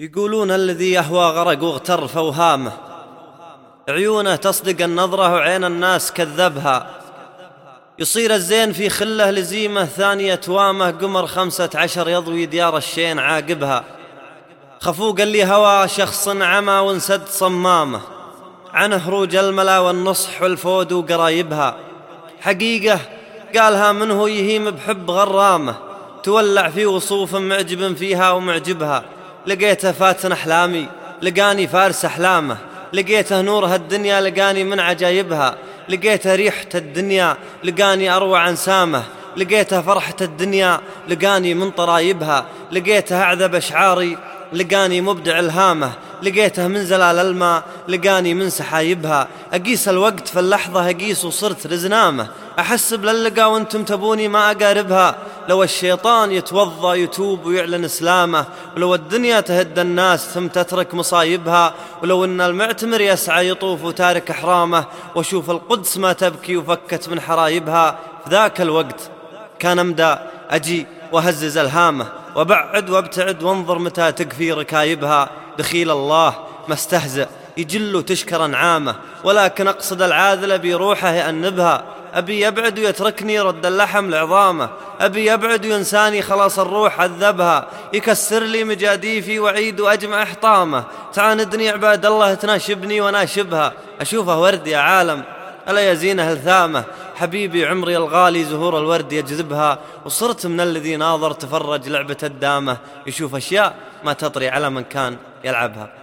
يقولون الذي يهوى غرق واغتر فوهامه. عيونه تصدق النظرة وعين الناس كذبها. يصير الزين في خله لزيمة ثانية وامه قمر خمسة عشر يضوي ديار الشين عاقبها. خفوق اللي هوى شخص عمى وانسد صمامه. عن هروج الملا والنصح والفود وقرايبها. حقيقة قالها من هو يهيم بحب غرامه. تولع في وصوف معجب فيها ومعجبها. لقيته فاتن أحلامي لقاني فارس أحلامه. لقيته نور هالدنيا لقاني من عجايبها لقيته ريحة الدنيا لقاني أروع أنسامه. لقيته فرحة الدنيا لقاني من طرايبها. لقيته أعذب أشعاري لقاني مبدع إلهامه. لقيته من زلال الماء لقاني من سحايبها. أقيس الوقت في اللحظة أقيس وصرت رزنامة. أحسب للقى وأنتم تبوني ما أقاربها. لو الشيطان يتوضأ يتوب ويعلن إسلامه ولو الدنيا تهد الناس ثم تترك مصايبها ولو أن المعتمر يسعى يطوف وتارك إحرامه وأشوف القدس ما تبكي وفكت من حرايبها في ذاك الوقت كان أمدى أجي وهزز ألهامه وبعد وابتعد وانظر متى تكفي ركايبها. دخيل الله ما استهزأ يجل تشكر أنعامه ولكن أقصد العاذل بروحه يأنبها. أبي يبعد ويتركني رد اللحم لعظامه أبي يبعد وينساني خلاص الروح عذبها. يكسر لي مجاديفي وعيد وأجمع إحطامه. تعاندني عباد الله تناشبني وناشبها. أشوفه ورد يا عالم ألا يزينه الثامة حبيبي عمري الغالي زهور الورد يجذبها. وصرت من الذي ناظر تفرج لعبة الدامة. يشوف أشياء ما تطري على من كان يلعبها.